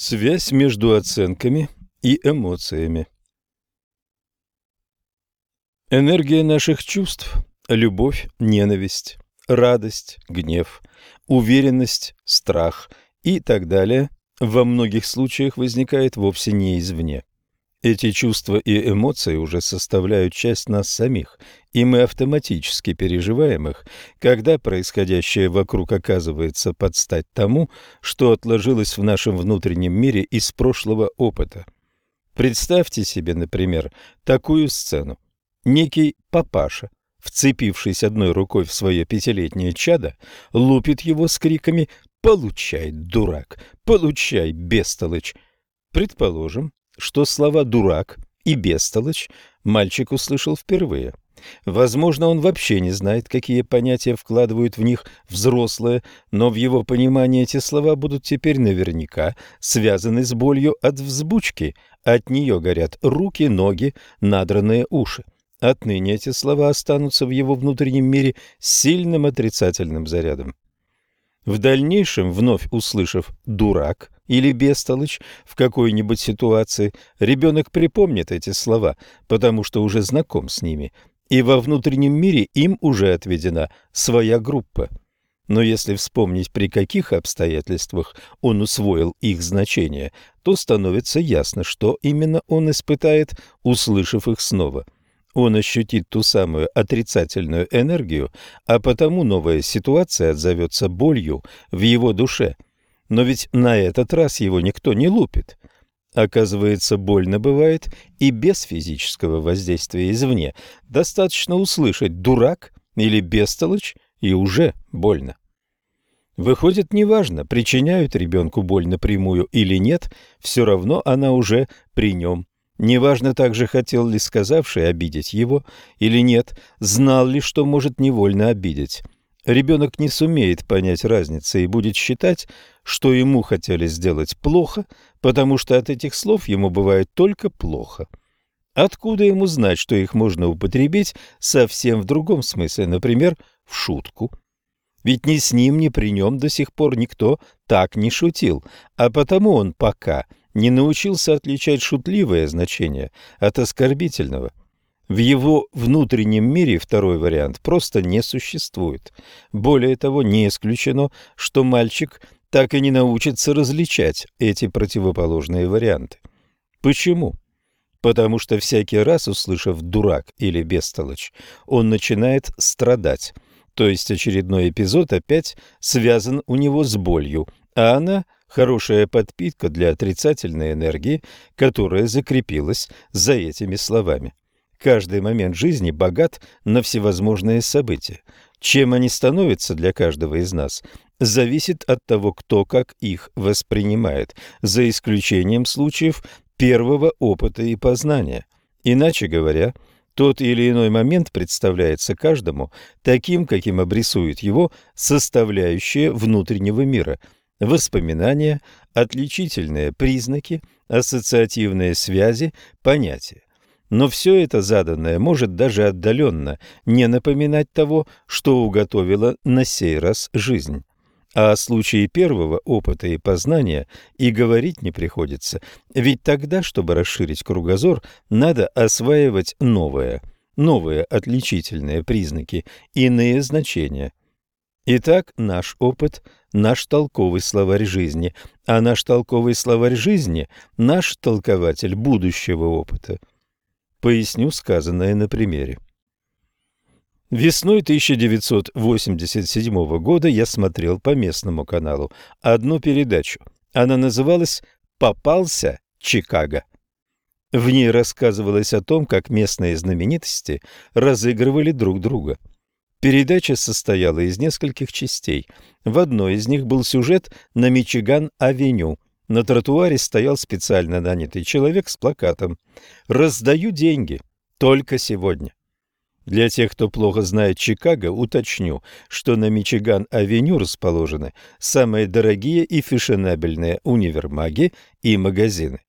Связь между оценками и эмоциями. Энергия наших чувств – любовь, ненависть, радость, гнев, уверенность, страх и так далее – во многих случаях возникает вовсе не извне. Эти чувства и эмоции уже составляют часть нас самих, и мы автоматически переживаем их, когда происходящее вокруг оказывается под стать тому, что отложилось в нашем внутреннем мире из прошлого опыта. Представьте себе, например, такую сцену. Некий папаша, вцепившись одной рукой в свое пятилетнее чадо, лупит его с криками «Получай, дурак! Получай, бестолочь!» Предположим, что слова «дурак» и «бестолочь» мальчик услышал впервые. Возможно, он вообще не знает, какие понятия вкладывают в них взрослые, но в его понимании эти слова будут теперь наверняка связаны с болью от взбучки. От нее горят руки, ноги, надранные уши. Отныне эти слова останутся в его внутреннем мире сильным отрицательным зарядом. В дальнейшем, вновь услышав «дурак», или бестолочь в какой-нибудь ситуации, ребенок припомнит эти слова, потому что уже знаком с ними, и во внутреннем мире им уже отведена своя группа. Но если вспомнить, при каких обстоятельствах он усвоил их значение, то становится ясно, что именно он испытает, услышав их снова. Он ощутит ту самую отрицательную энергию, а потому новая ситуация отзовется болью в его душе – но ведь на этот раз его никто не лупит. Оказывается, больно бывает и без физического воздействия извне. Достаточно услышать «дурак» или «бестолочь» и уже больно. Выходит, неважно, причиняют ребенку боль напрямую или нет, все равно она уже при нем. Неважно также, хотел ли сказавший обидеть его или нет, знал ли, что может невольно обидеть. Ребенок не сумеет понять разницы и будет считать, что ему хотели сделать плохо, потому что от этих слов ему бывает только плохо. Откуда ему знать, что их можно употребить совсем в другом смысле, например, в шутку? Ведь ни с ним, ни при нем до сих пор никто так не шутил, а потому он пока не научился отличать шутливое значение от оскорбительного – в его внутреннем мире второй вариант просто не существует. Более того, не исключено, что мальчик так и не научится различать эти противоположные варианты. Почему? Потому что всякий раз, услышав «дурак» или «бестолочь», он начинает страдать. То есть очередной эпизод опять связан у него с болью, а она – хорошая подпитка для отрицательной энергии, которая закрепилась за этими словами. Каждый момент жизни богат на всевозможные события. Чем они становятся для каждого из нас, зависит от того, кто как их воспринимает, за исключением случаев первого опыта и познания. Иначе говоря, тот или иной момент представляется каждому таким, каким обрисует его составляющие внутреннего мира – воспоминания, отличительные признаки, ассоциативные связи, понятия. Но все это заданное может даже отдаленно не напоминать того, что уготовила на сей раз жизнь. А о случае первого опыта и познания и говорить не приходится, ведь тогда, чтобы расширить кругозор, надо осваивать новое, новые отличительные признаки, иные значения. Итак, наш опыт – наш толковый словарь жизни, а наш толковый словарь жизни – наш толкователь будущего опыта – Поясню сказанное на примере. Весной 1987 года я смотрел по местному каналу одну передачу. Она называлась «Попался Чикаго». В ней рассказывалось о том, как местные знаменитости разыгрывали друг друга. Передача состояла из нескольких частей. В одной из них был сюжет на Мичиган-авеню – на тротуаре стоял специально нанятый человек с плакатом «Раздаю деньги. Только сегодня». Для тех, кто плохо знает Чикаго, уточню, что на Мичиган-авеню расположены самые дорогие и фешенебельные универмаги и магазины.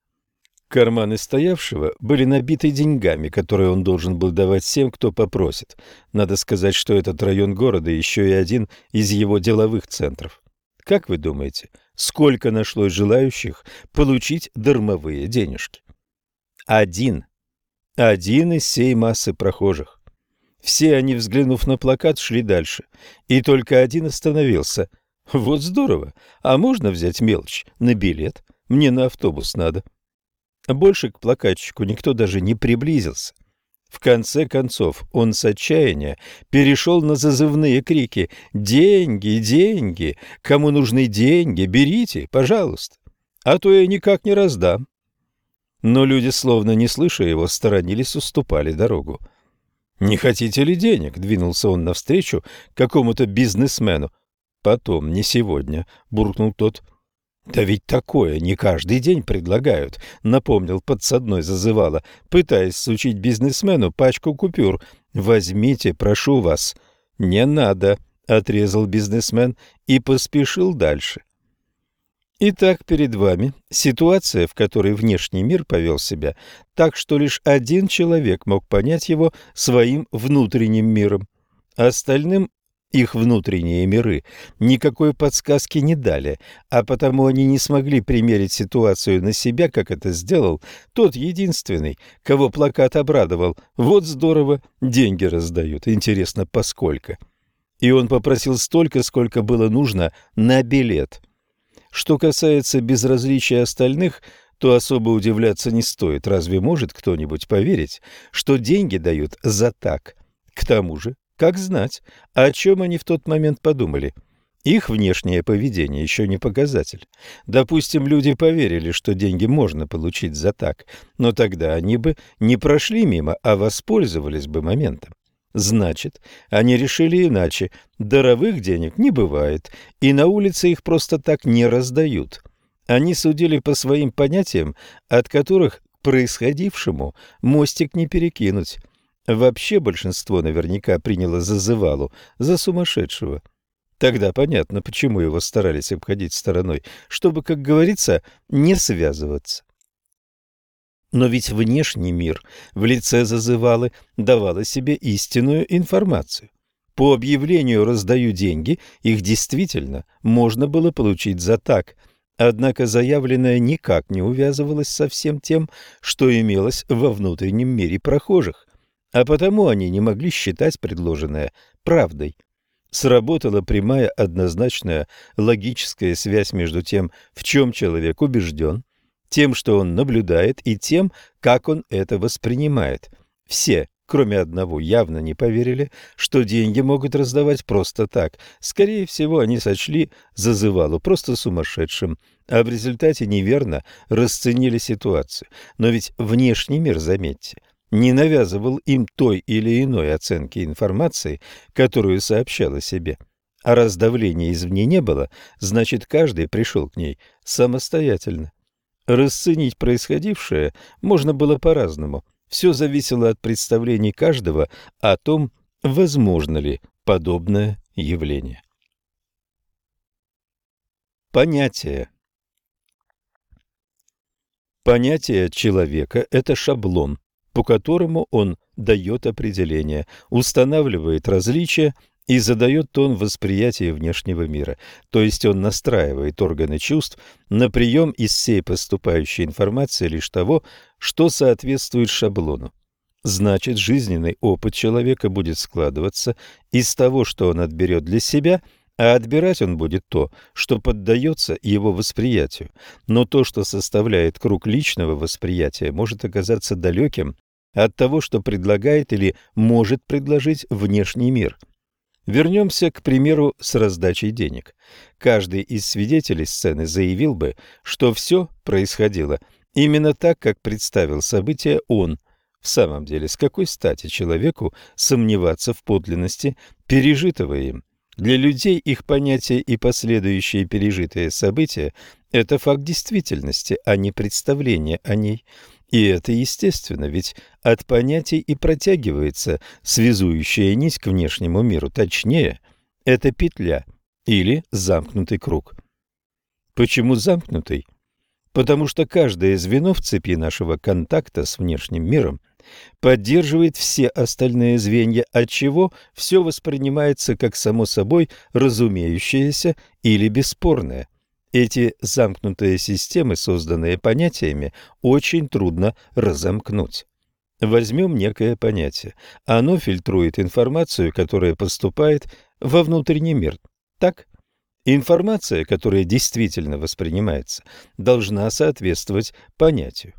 Карманы стоявшего были набиты деньгами, которые он должен был давать всем, кто попросит. Надо сказать, что этот район города еще и один из его деловых центров. Как вы думаете, сколько нашлось желающих получить дармовые денежки? Один. Один из всей массы прохожих. Все они, взглянув на плакат, шли дальше. И только один остановился. Вот здорово. А можно взять мелочь на билет? Мне на автобус надо. Больше к плакатчику никто даже не приблизился. В конце концов он с отчаяния перешел на зазывные крики «Деньги, деньги! Кому нужны деньги? Берите, пожалуйста! А то я никак не раздам!» Но люди, словно не слыша его, сторонились, уступали дорогу. «Не хотите ли денег?» — двинулся он навстречу какому-то бизнесмену. «Потом, не сегодня», — буркнул тот. «Да ведь такое не каждый день предлагают», — напомнил подсадной зазывало, пытаясь сучить бизнесмену пачку купюр. «Возьмите, прошу вас». «Не надо», — отрезал бизнесмен и поспешил дальше. Итак, перед вами ситуация, в которой внешний мир повел себя так, что лишь один человек мог понять его своим внутренним миром. Остальным их внутренние миры никакой подсказки не дали, а потому они не смогли примерить ситуацию на себя, как это сделал тот единственный, кого плакат обрадовал. Вот здорово, деньги раздают, интересно, поскольку. И он попросил столько, сколько было нужно на билет. Что касается безразличия остальных, то особо удивляться не стоит. Разве может кто-нибудь поверить, что деньги дают за так? К тому же как знать, о чем они в тот момент подумали? Их внешнее поведение еще не показатель. Допустим, люди поверили, что деньги можно получить за так, но тогда они бы не прошли мимо, а воспользовались бы моментом. Значит, они решили иначе. Даровых денег не бывает, и на улице их просто так не раздают. Они судили по своим понятиям, от которых к происходившему мостик не перекинуть. Вообще большинство наверняка приняло зазывалу за сумасшедшего. Тогда понятно, почему его старались обходить стороной, чтобы, как говорится, не связываться. Но ведь внешний мир в лице зазывалы давал себе истинную информацию. По объявлению «раздаю деньги» их действительно можно было получить за так, однако заявленное никак не увязывалось со всем тем, что имелось во внутреннем мире прохожих а потому они не могли считать предложенное правдой. Сработала прямая однозначная логическая связь между тем, в чем человек убежден, тем, что он наблюдает, и тем, как он это воспринимает. Все, кроме одного, явно не поверили, что деньги могут раздавать просто так. Скорее всего, они сочли зазывалу просто сумасшедшим, а в результате неверно расценили ситуацию. Но ведь внешний мир, заметьте, не навязывал им той или иной оценки информации, которую сообщал о себе. А раз давления извне не было, значит, каждый пришел к ней самостоятельно. Расценить происходившее можно было по-разному. Все зависело от представлений каждого о том, возможно ли подобное явление. Понятие Понятие человека – это шаблон, по которому он дает определение, устанавливает различия и задает тон восприятия внешнего мира, то есть он настраивает органы чувств на прием из всей поступающей информации лишь того, что соответствует шаблону. Значит, жизненный опыт человека будет складываться из того, что он отберет для себя – а отбирать он будет то, что поддается его восприятию. Но то, что составляет круг личного восприятия, может оказаться далеким от того, что предлагает или может предложить внешний мир. Вернемся, к примеру, с раздачей денег. Каждый из свидетелей сцены заявил бы, что все происходило именно так, как представил события он. В самом деле, с какой стати человеку сомневаться в подлинности пережитого им? Для людей их понятия и последующие пережитые события – это факт действительности, а не представление о ней. И это естественно, ведь от понятий и протягивается связующая нить к внешнему миру, точнее, это петля или замкнутый круг. Почему замкнутый? Потому что каждое звено в цепи нашего контакта с внешним миром поддерживает все остальные звенья, отчего все воспринимается как само собой разумеющееся или бесспорное. Эти замкнутые системы, созданные понятиями, очень трудно разомкнуть. Возьмем некое понятие. Оно фильтрует информацию, которая поступает во внутренний мир. Так? Информация, которая действительно воспринимается, должна соответствовать понятию.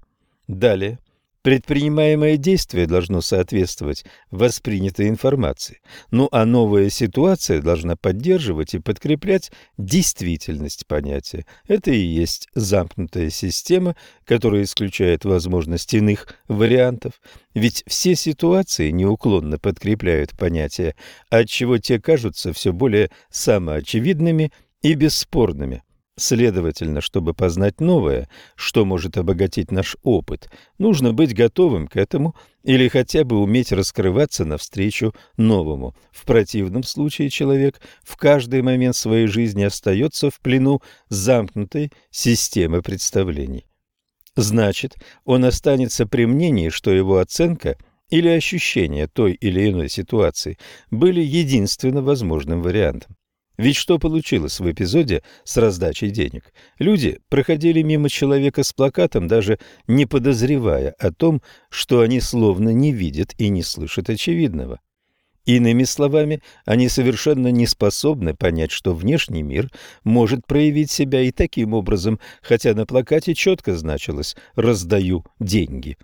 Далее. Предпринимаемое действие должно соответствовать воспринятой информации, ну а новая ситуация должна поддерживать и подкреплять действительность понятия. Это и есть замкнутая система, которая исключает возможность иных вариантов, ведь все ситуации неуклонно подкрепляют понятия, отчего те кажутся все более самоочевидными и бесспорными. Следовательно, чтобы познать новое, что может обогатить наш опыт, нужно быть готовым к этому или хотя бы уметь раскрываться навстречу новому. В противном случае человек в каждый момент своей жизни остается в плену замкнутой системы представлений. Значит, он останется при мнении, что его оценка или ощущение той или иной ситуации были единственно возможным вариантом. Ведь что получилось в эпизоде с раздачей денег? Люди проходили мимо человека с плакатом, даже не подозревая о том, что они словно не видят и не слышат очевидного. Иными словами, они совершенно не способны понять, что внешний мир может проявить себя и таким образом, хотя на плакате четко значилось «раздаю деньги».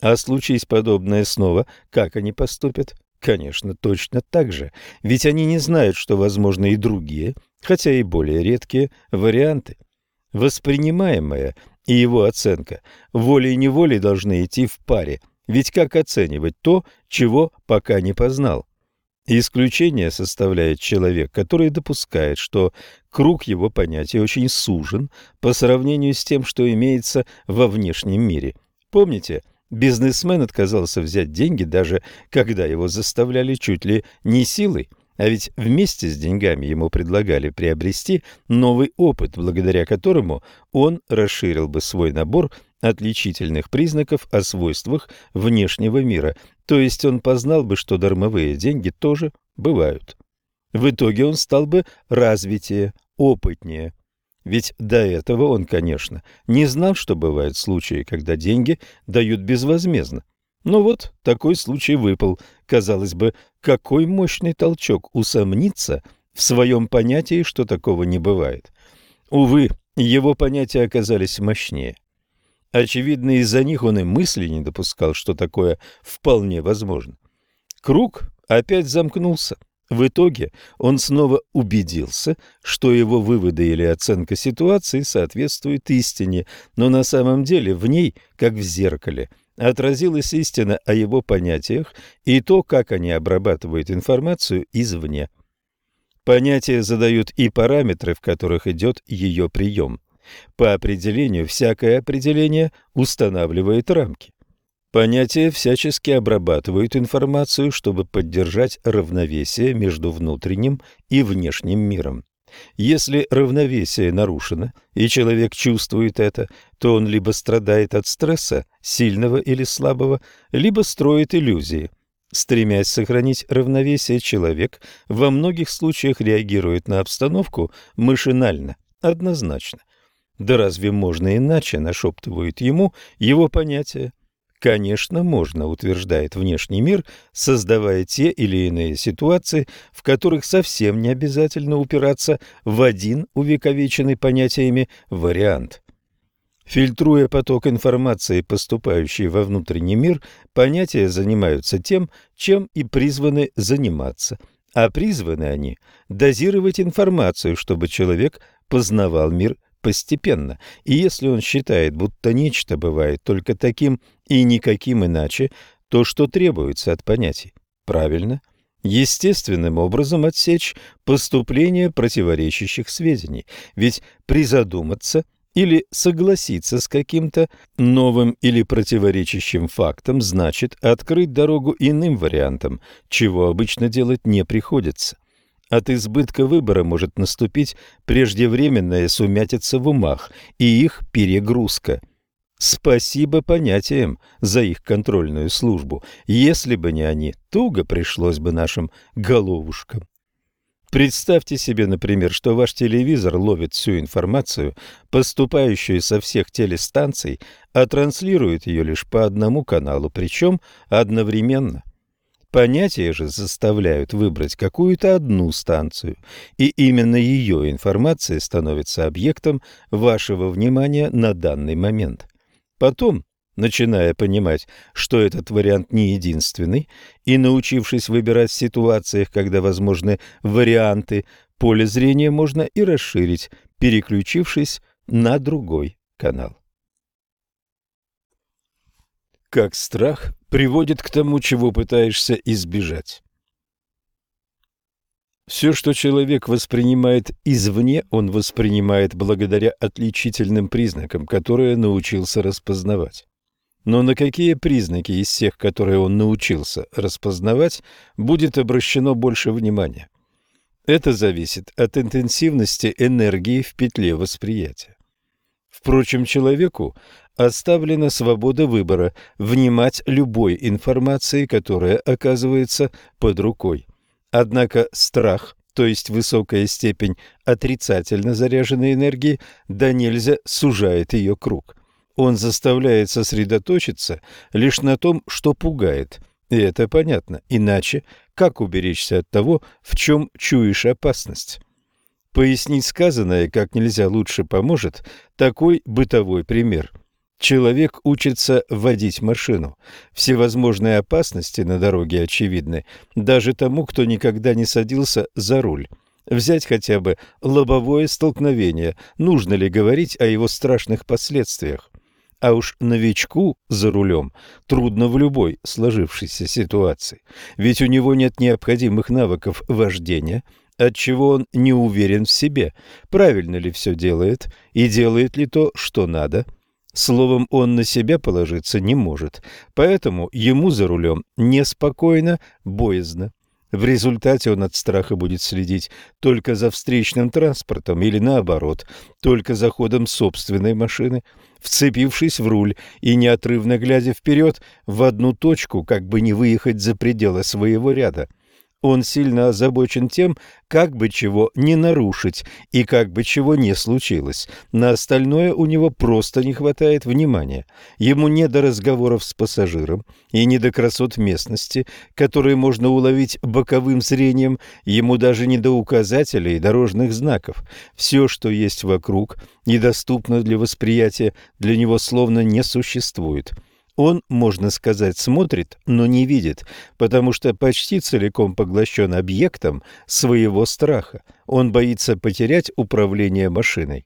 А случись подобное снова, как они поступят? Конечно, точно так же, ведь они не знают, что возможны и другие, хотя и более редкие, варианты. Воспринимаемое и его оценка волей-неволей должны идти в паре, ведь как оценивать то, чего пока не познал? Исключение составляет человек, который допускает, что круг его понятий очень сужен по сравнению с тем, что имеется во внешнем мире. Помните, Бизнесмен отказался взять деньги, даже когда его заставляли чуть ли не силой. А ведь вместе с деньгами ему предлагали приобрести новый опыт, благодаря которому он расширил бы свой набор отличительных признаков о свойствах внешнего мира, то есть он познал бы, что дармовые деньги тоже бывают. В итоге он стал бы развитее, опытнее. Ведь до этого он, конечно, не знал, что бывают случаи, когда деньги дают безвозмездно. Но вот такой случай выпал. Казалось бы, какой мощный толчок усомниться в своем понятии, что такого не бывает. Увы, его понятия оказались мощнее. Очевидно, из-за них он и мысли не допускал, что такое вполне возможно. Круг опять замкнулся. В итоге он снова убедился, что его выводы или оценка ситуации соответствуют истине, но на самом деле в ней, как в зеркале, отразилась истина о его понятиях и то, как они обрабатывают информацию извне. Понятия задают и параметры, в которых идет ее прием. По определению, всякое определение устанавливает рамки. Понятия всячески обрабатывают информацию, чтобы поддержать равновесие между внутренним и внешним миром. Если равновесие нарушено, и человек чувствует это, то он либо страдает от стресса, сильного или слабого, либо строит иллюзии. Стремясь сохранить равновесие, человек во многих случаях реагирует на обстановку машинально, однозначно. Да разве можно иначе, нашептывают ему его понятия? Конечно, можно, утверждает внешний мир, создавая те или иные ситуации, в которых совсем не обязательно упираться в один увековеченный понятиями вариант. Фильтруя поток информации, поступающий во внутренний мир, понятия занимаются тем, чем и призваны заниматься. А призваны они дозировать информацию, чтобы человек познавал мир постепенно, и если он считает, будто нечто бывает только таким и никаким иначе, то что требуется от понятий? Правильно, естественным образом отсечь поступление противоречащих сведений, ведь призадуматься или согласиться с каким-то новым или противоречащим фактом значит открыть дорогу иным вариантам, чего обычно делать не приходится. От избытка выбора может наступить преждевременная сумятица в умах и их перегрузка. Спасибо понятиям за их контрольную службу. Если бы не они, туго пришлось бы нашим головушкам. Представьте себе, например, что ваш телевизор ловит всю информацию, поступающую со всех телестанций, а транслирует ее лишь по одному каналу, причем одновременно. Понятия же заставляют выбрать какую-то одну станцию, и именно ее информация становится объектом вашего внимания на данный момент. Потом, начиная понимать, что этот вариант не единственный, и научившись выбирать в ситуациях, когда возможны варианты, поле зрения можно и расширить, переключившись на другой канал. Как страх приводит к тому, чего пытаешься избежать. Все, что человек воспринимает извне, он воспринимает благодаря отличительным признакам, которые научился распознавать. Но на какие признаки из всех, которые он научился распознавать, будет обращено больше внимания? Это зависит от интенсивности энергии в петле восприятия. Впрочем, человеку оставлена свобода выбора внимать любой информации, которая оказывается под рукой. Однако страх, то есть высокая степень отрицательно заряженной энергии, да нельзя сужает ее круг. Он заставляет сосредоточиться лишь на том, что пугает. И это понятно. Иначе как уберечься от того, в чем чуешь опасность? Пояснить сказанное как нельзя лучше поможет такой бытовой пример – Человек учится водить машину. Всевозможные опасности на дороге очевидны даже тому, кто никогда не садился за руль. Взять хотя бы лобовое столкновение. Нужно ли говорить о его страшных последствиях? А уж новичку за рулем трудно в любой сложившейся ситуации, ведь у него нет необходимых навыков вождения, отчего он не уверен в себе, правильно ли все делает и делает ли то, что надо – Словом, он на себя положиться не может, поэтому ему за рулем неспокойно, боязно. В результате он от страха будет следить только за встречным транспортом или наоборот, только за ходом собственной машины, вцепившись в руль и неотрывно глядя вперед в одну точку, как бы не выехать за пределы своего ряда – он сильно озабочен тем, как бы чего не нарушить и как бы чего не случилось. На остальное у него просто не хватает внимания. Ему не до разговоров с пассажиром и не до красот местности, которые можно уловить боковым зрением, ему даже не до указателей и дорожных знаков. Все, что есть вокруг, недоступно для восприятия, для него словно не существует. Он, можно сказать, смотрит, но не видит, потому что почти целиком поглощен объектом своего страха. Он боится потерять управление машиной.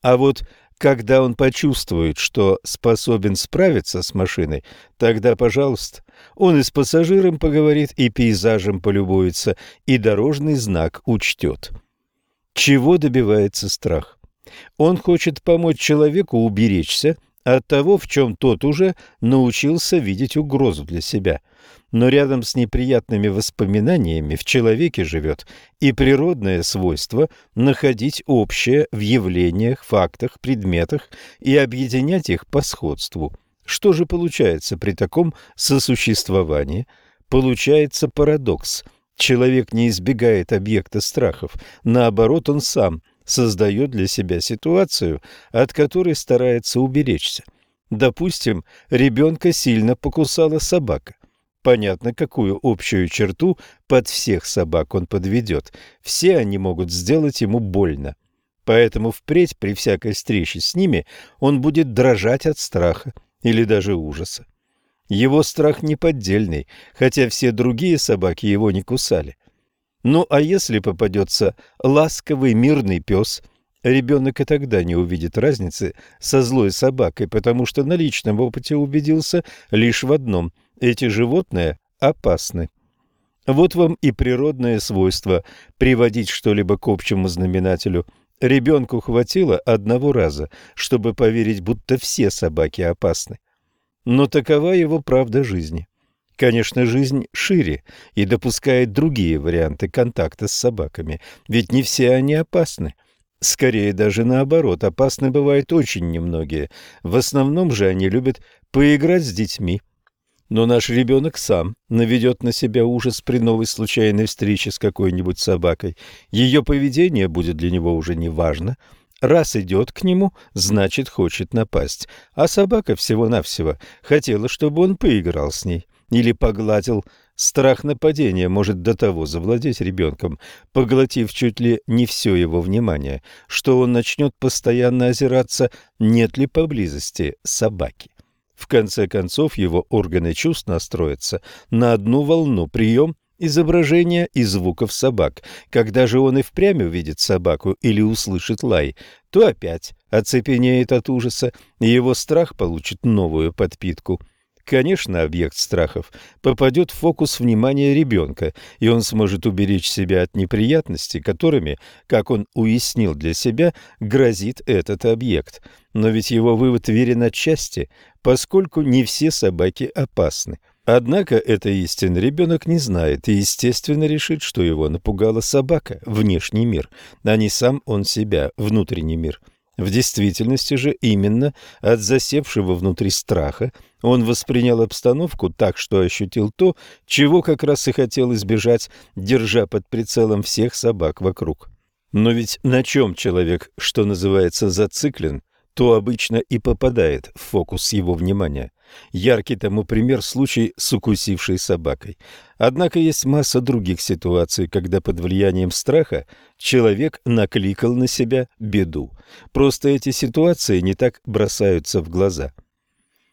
А вот когда он почувствует, что способен справиться с машиной, тогда, пожалуйста, он и с пассажиром поговорит, и пейзажем полюбуется, и дорожный знак учтет. Чего добивается страх? Он хочет помочь человеку уберечься от того, в чем тот уже научился видеть угрозу для себя. Но рядом с неприятными воспоминаниями в человеке живет и природное свойство находить общее в явлениях, фактах, предметах и объединять их по сходству. Что же получается при таком сосуществовании? Получается парадокс. Человек не избегает объекта страхов, наоборот, он сам – создает для себя ситуацию, от которой старается уберечься. Допустим, ребенка сильно покусала собака. Понятно, какую общую черту под всех собак он подведет. Все они могут сделать ему больно. Поэтому впредь при всякой встрече с ними он будет дрожать от страха или даже ужаса. Его страх неподдельный, хотя все другие собаки его не кусали. Ну а если попадется ласковый мирный пес, ребенок и тогда не увидит разницы со злой собакой, потому что на личном опыте убедился лишь в одном – эти животные опасны. Вот вам и природное свойство приводить что-либо к общему знаменателю. Ребенку хватило одного раза, чтобы поверить, будто все собаки опасны. Но такова его правда жизни. Конечно, жизнь шире и допускает другие варианты контакта с собаками, ведь не все они опасны. Скорее даже наоборот, опасны бывают очень немногие. В основном же они любят поиграть с детьми. Но наш ребенок сам наведет на себя ужас при новой случайной встрече с какой-нибудь собакой. Ее поведение будет для него уже не важно. Раз идет к нему, значит, хочет напасть. А собака всего-навсего хотела, чтобы он поиграл с ней или погладил Страх нападения может до того завладеть ребенком, поглотив чуть ли не все его внимание, что он начнет постоянно озираться, нет ли поблизости собаки. В конце концов, его органы чувств настроятся на одну волну прием изображения и звуков собак. Когда же он и впрямь увидит собаку или услышит лай, то опять оцепенеет от ужаса, и его страх получит новую подпитку – Конечно, объект страхов попадет в фокус внимания ребенка, и он сможет уберечь себя от неприятностей, которыми, как он уяснил для себя, грозит этот объект. Но ведь его вывод верен отчасти, поскольку не все собаки опасны. Однако это истинно ребенок не знает и, естественно, решит, что его напугала собака, внешний мир, а не сам он себя, внутренний мир – в действительности же именно от засевшего внутри страха он воспринял обстановку так, что ощутил то, чего как раз и хотел избежать, держа под прицелом всех собак вокруг. Но ведь на чем человек, что называется, зациклен, то обычно и попадает в фокус его внимания. Яркий тому пример случай с укусившей собакой. Однако есть масса других ситуаций, когда под влиянием страха человек накликал на себя беду. Просто эти ситуации не так бросаются в глаза.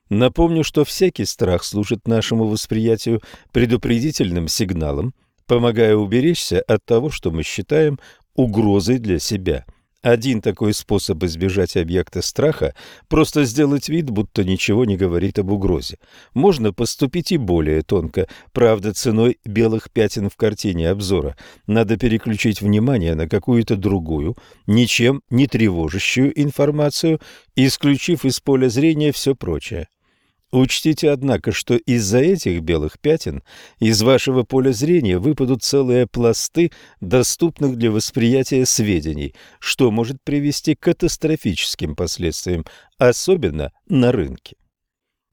Напомню, что всякий страх служит нашему восприятию предупредительным сигналом, помогая уберечься от того, что мы считаем угрозой для себя – один такой способ избежать объекта страха – просто сделать вид, будто ничего не говорит об угрозе. Можно поступить и более тонко, правда, ценой белых пятен в картине обзора. Надо переключить внимание на какую-то другую, ничем не тревожащую информацию, исключив из поля зрения все прочее. Учтите, однако, что из-за этих белых пятен из вашего поля зрения выпадут целые пласты доступных для восприятия сведений, что может привести к катастрофическим последствиям, особенно на рынке.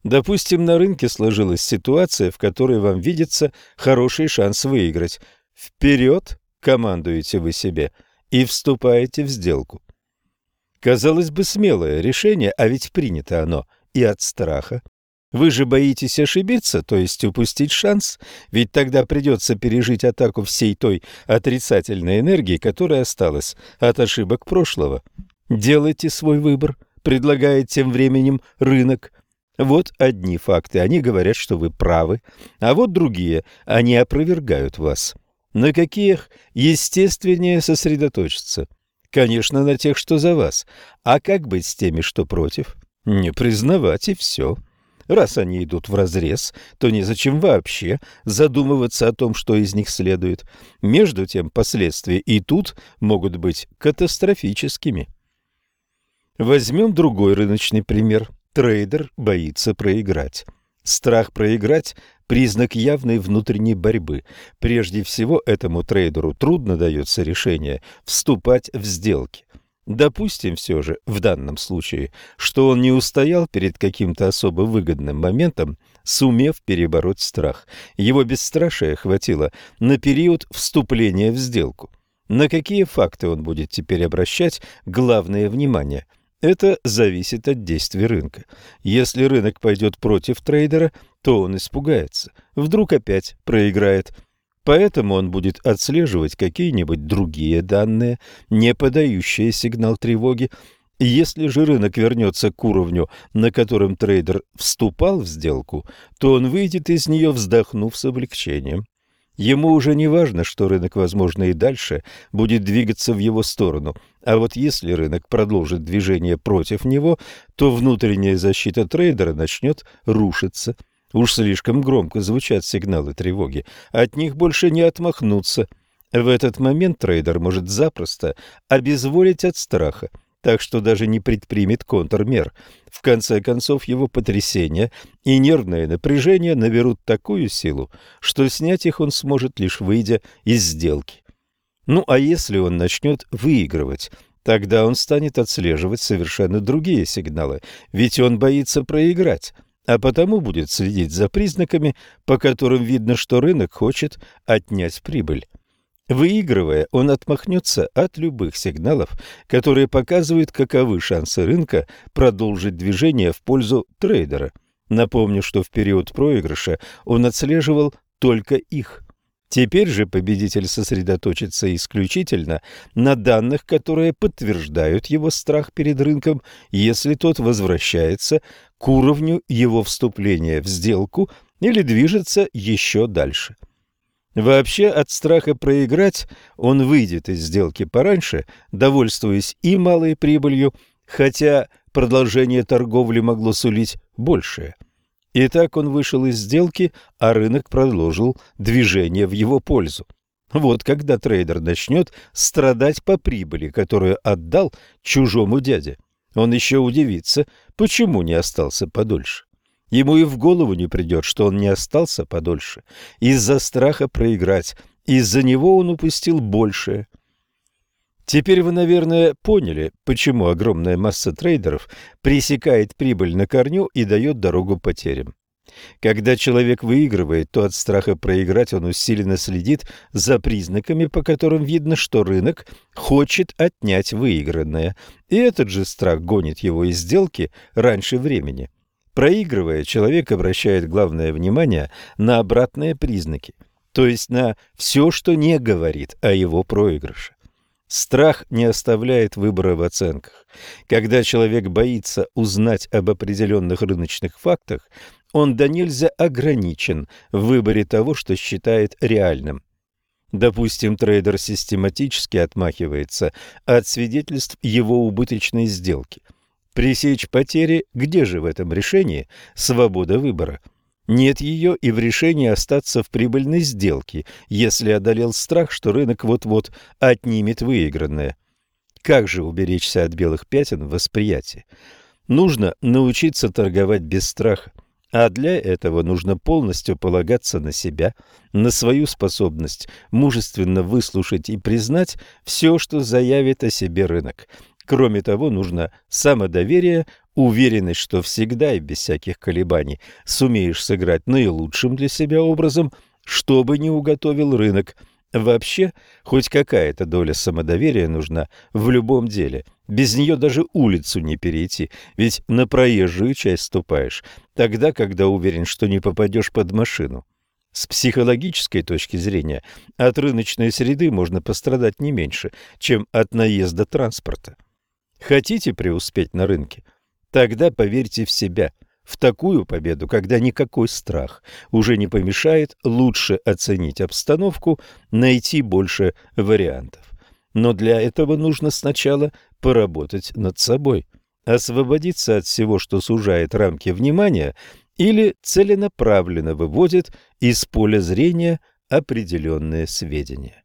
Допустим, на рынке сложилась ситуация, в которой вам видится хороший шанс выиграть. Вперед командуете вы себе и вступаете в сделку. Казалось бы, смелое решение, а ведь принято оно и от страха, вы же боитесь ошибиться, то есть упустить шанс, ведь тогда придется пережить атаку всей той отрицательной энергии, которая осталась от ошибок прошлого. Делайте свой выбор, предлагает тем временем рынок. Вот одни факты, они говорят, что вы правы, а вот другие, они опровергают вас. На каких естественнее сосредоточиться? Конечно, на тех, что за вас. А как быть с теми, что против? Не признавать и все. Раз они идут вразрез, то незачем вообще задумываться о том, что из них следует. Между тем, последствия и тут могут быть катастрофическими. Возьмем другой рыночный пример. Трейдер боится проиграть. Страх проиграть – признак явной внутренней борьбы. Прежде всего, этому трейдеру трудно дается решение вступать в сделки. Допустим все же, в данном случае, что он не устоял перед каким-то особо выгодным моментом, сумев перебороть страх. Его бесстрашие хватило на период вступления в сделку. На какие факты он будет теперь обращать главное внимание? Это зависит от действий рынка. Если рынок пойдет против трейдера, то он испугается. Вдруг опять проиграет – Поэтому он будет отслеживать какие-нибудь другие данные, не подающие сигнал тревоги. Если же рынок вернется к уровню, на котором трейдер вступал в сделку, то он выйдет из нее, вздохнув с облегчением. Ему уже не важно, что рынок, возможно, и дальше будет двигаться в его сторону. А вот если рынок продолжит движение против него, то внутренняя защита трейдера начнет рушиться – Уж слишком громко звучат сигналы тревоги. От них больше не отмахнуться. В этот момент трейдер может запросто обезволить от страха, так что даже не предпримет контрмер. В конце концов, его потрясение и нервное напряжение наберут такую силу, что снять их он сможет, лишь выйдя из сделки. Ну а если он начнет выигрывать – Тогда он станет отслеживать совершенно другие сигналы, ведь он боится проиграть, а потому будет следить за признаками, по которым видно, что рынок хочет отнять прибыль. Выигрывая, он отмахнется от любых сигналов, которые показывают, каковы шансы рынка продолжить движение в пользу трейдера. Напомню, что в период проигрыша он отслеживал только их. Теперь же победитель сосредоточится исключительно на данных, которые подтверждают его страх перед рынком, если тот возвращается к уровню его вступления в сделку или движется еще дальше. Вообще от страха проиграть он выйдет из сделки пораньше, довольствуясь и малой прибылью, хотя продолжение торговли могло сулить большее. Итак, он вышел из сделки, а рынок продолжил движение в его пользу. Вот когда трейдер начнет страдать по прибыли, которую отдал чужому дяде. Он еще удивится, почему не остался подольше. Ему и в голову не придет, что он не остался подольше. Из-за страха проиграть. Из-за него он упустил большее. Теперь вы, наверное, поняли, почему огромная масса трейдеров пресекает прибыль на корню и дает дорогу потерям. Когда человек выигрывает, то от страха проиграть он усиленно следит за признаками, по которым видно, что рынок хочет отнять выигранное, и этот же страх гонит его из сделки раньше времени. Проигрывая, человек обращает главное внимание на обратные признаки, то есть на все, что не говорит о его проигрыше. Страх не оставляет выбора в оценках. Когда человек боится узнать об определенных рыночных фактах, он до нельзя ограничен в выборе того, что считает реальным. Допустим, трейдер систематически отмахивается от свидетельств его убыточной сделки – Пресечь потери, где же в этом решении свобода выбора? Нет ее и в решении остаться в прибыльной сделке, если одолел страх, что рынок вот-вот отнимет выигранное. Как же уберечься от белых пятен в восприятии? Нужно научиться торговать без страха. А для этого нужно полностью полагаться на себя, на свою способность мужественно выслушать и признать все, что заявит о себе рынок, Кроме того, нужно самодоверие, уверенность, что всегда и без всяких колебаний сумеешь сыграть наилучшим для себя образом, что бы ни уготовил рынок. Вообще, хоть какая-то доля самодоверия нужна в любом деле. Без нее даже улицу не перейти, ведь на проезжую часть ступаешь, тогда, когда уверен, что не попадешь под машину. С психологической точки зрения от рыночной среды можно пострадать не меньше, чем от наезда транспорта. Хотите преуспеть на рынке? Тогда поверьте в себя, в такую победу, когда никакой страх уже не помешает лучше оценить обстановку, найти больше вариантов. Но для этого нужно сначала поработать над собой, освободиться от всего, что сужает рамки внимания или целенаправленно выводит из поля зрения определенные сведения.